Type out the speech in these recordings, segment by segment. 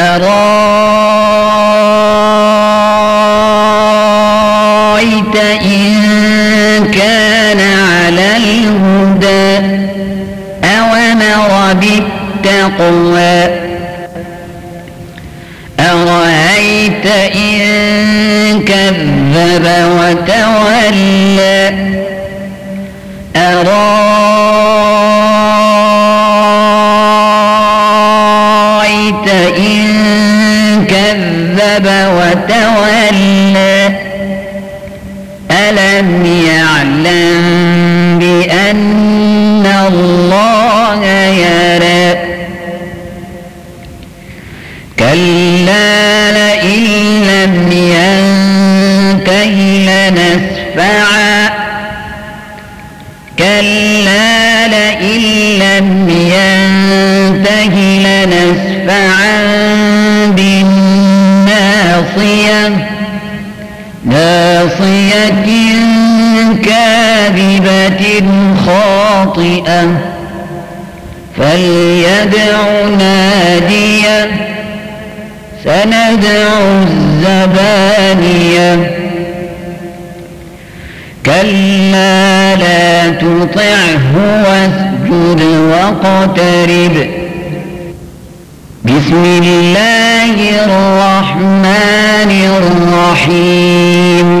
أرايت الله يرى كلا تطعه واسجد واقترب. بسم الله الرحمن الرحيم.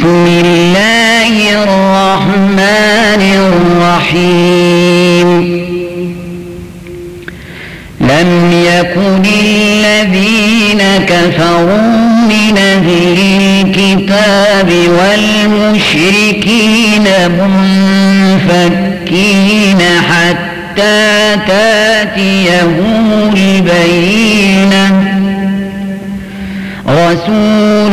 بسم الله الرحمن الرحيم لم يكن الذين كفروا من أهل الكتاب والمشركين منفكين حتى تاتيهم البينة رسول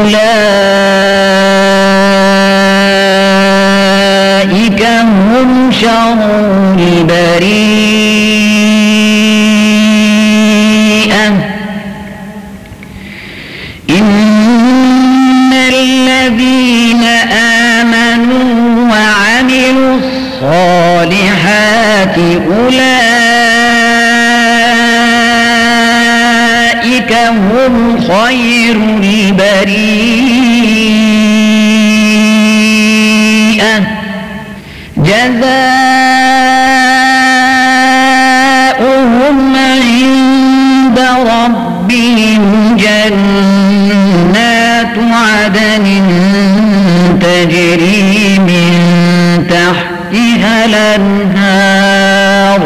أولئك تحتها الأنهار.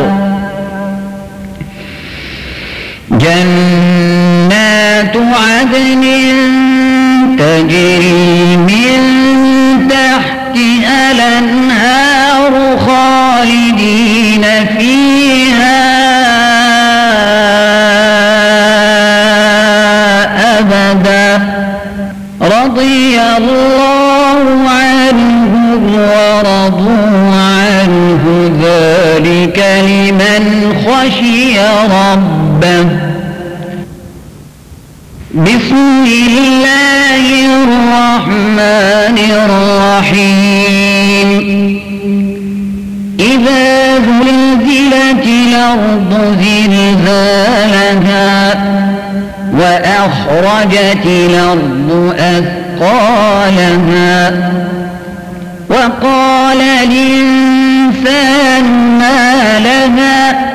جنات عدن تجري من خشي ربه. بسم الله الرحمن الرحيم. إذا زلزلت الأرض زلزالها وأخرجت الأرض أثقالها وقال الإنسان ما لها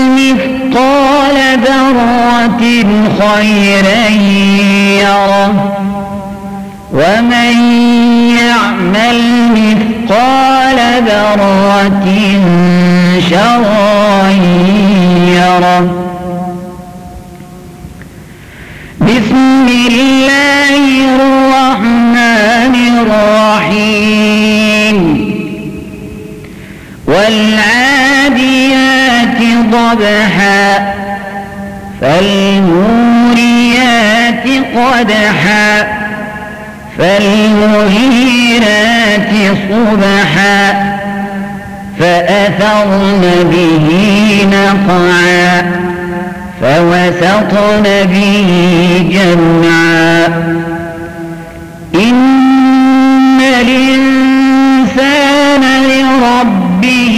مثقال ذرة خيرا يره ومن يعمل مثقال ذرة شرا يره. بسم الله الرحمن الرحيم. والعاديات ضبحا فالموريات قدحا فالمهيرات صبحا فأثرن به نقعا فوسطن به جمعا. إن الإنسان لربه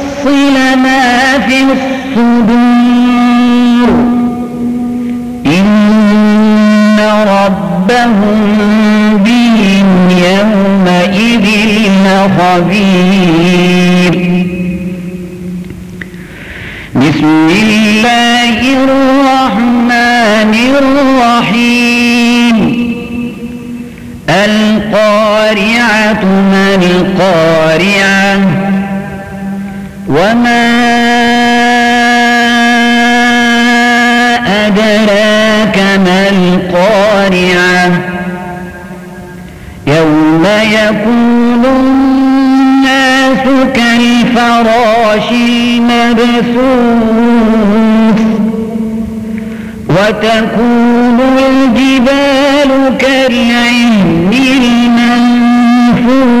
وحصل ما في الصدور. إن ربهم بهم يومئذ لخبير بسم الله الرحمن الرحيم. القارعة ما القارعة؟ وما أدراك ما القارعة يوم يكون الناس كالفراش المبثوث وتكون الجبال كالعهن المنفوش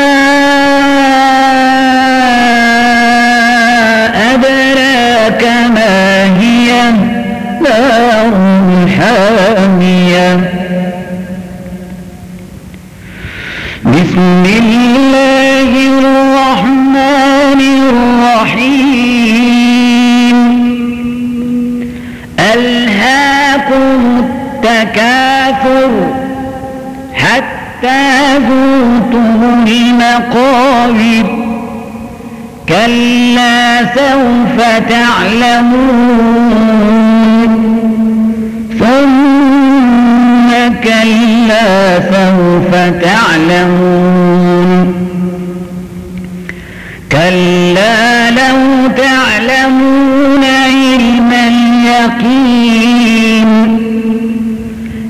الله الرحمن الرحيم. ألهاكم التكاثر حتى زرتم المقابر. كلا سوف تعلمون. ثم كلا سوف تعلمون. كلا لو تعلمون علم اليقين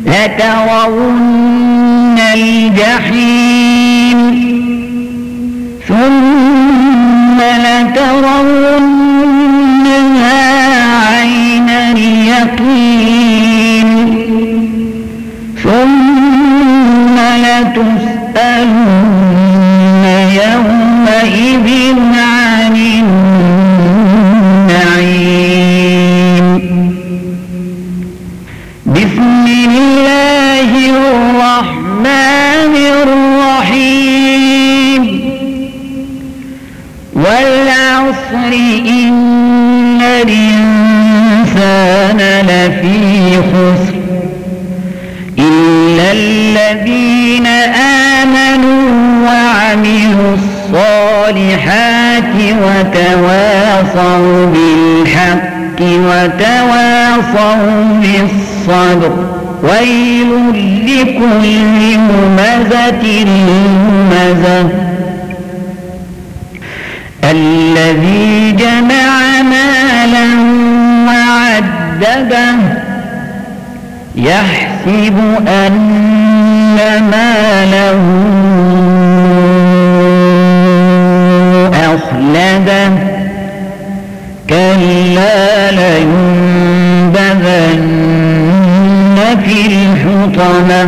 لترون الجحيم. الذين آمنوا وعملوا الصالحات وتواصوا بالحق وتواصوا بالصبر ويل لكل همزة لمزة الذي جمع مالا وعدده يحسب أن ماله أخلده كلا لينبذن في الحطمة.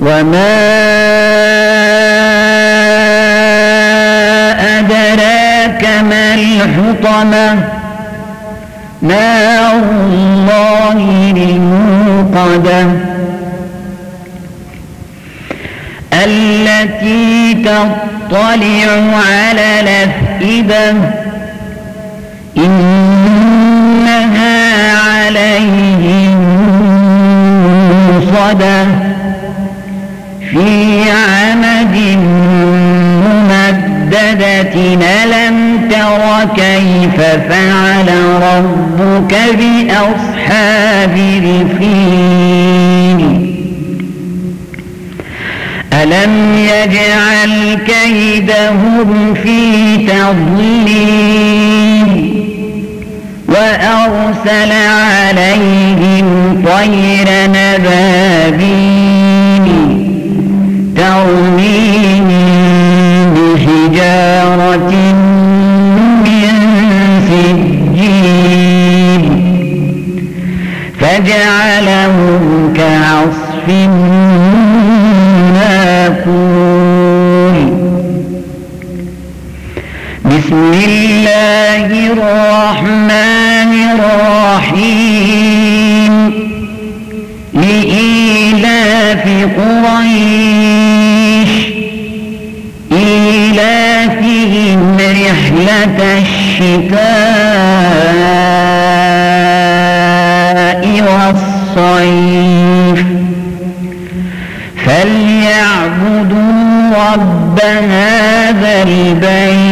وما أدراك ما الحطمة. نار الله الموقدة. التي تطلع على الأفئدة إنها عليهم مصدة في عمد ممددة ألم تر كيف فعل ربك بأصحاب الفيل ألم يجعل كيدهم في تضليل وأرسل عليهم طير نبابيل ترميهم بحجارة من سجيل فجعلهم كعصف ماكول بسم الله الرحمن الرحيم. لإيلاف قريش. إيلافهم رحلة الشتاء. رب هذا البيت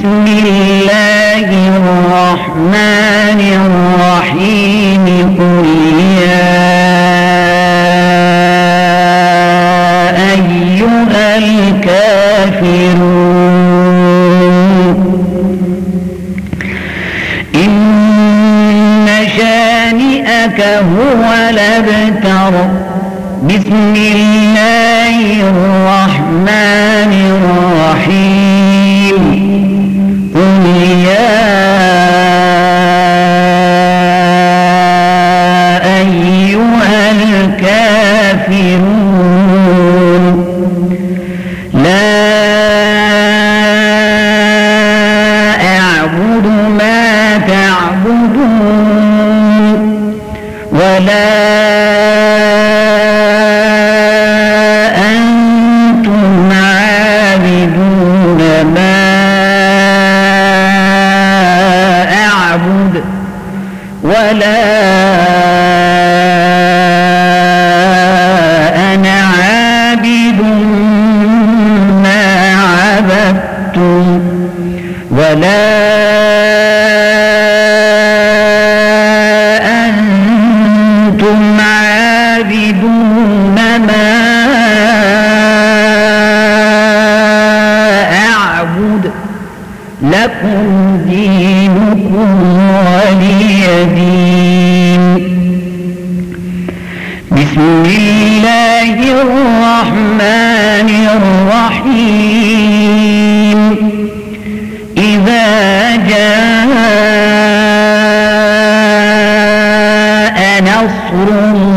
بسم الله ولا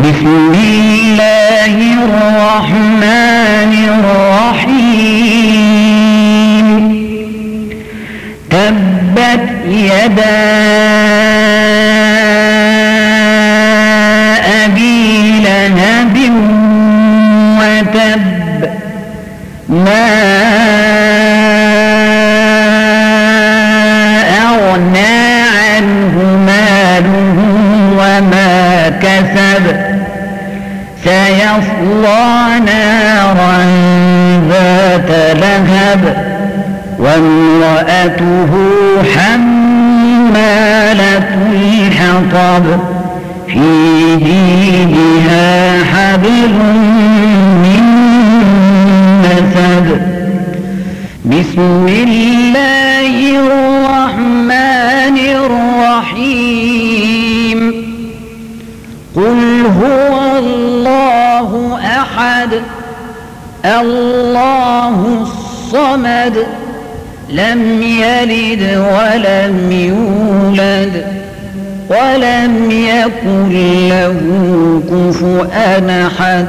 بسم الله الرحمن الرحيم. تبت يدا الله الرحمن الرحيم. قل هو الله أحد الله الصمد لم يلد ولم يولد ولم يكن له كفؤا أحد.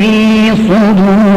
في صدور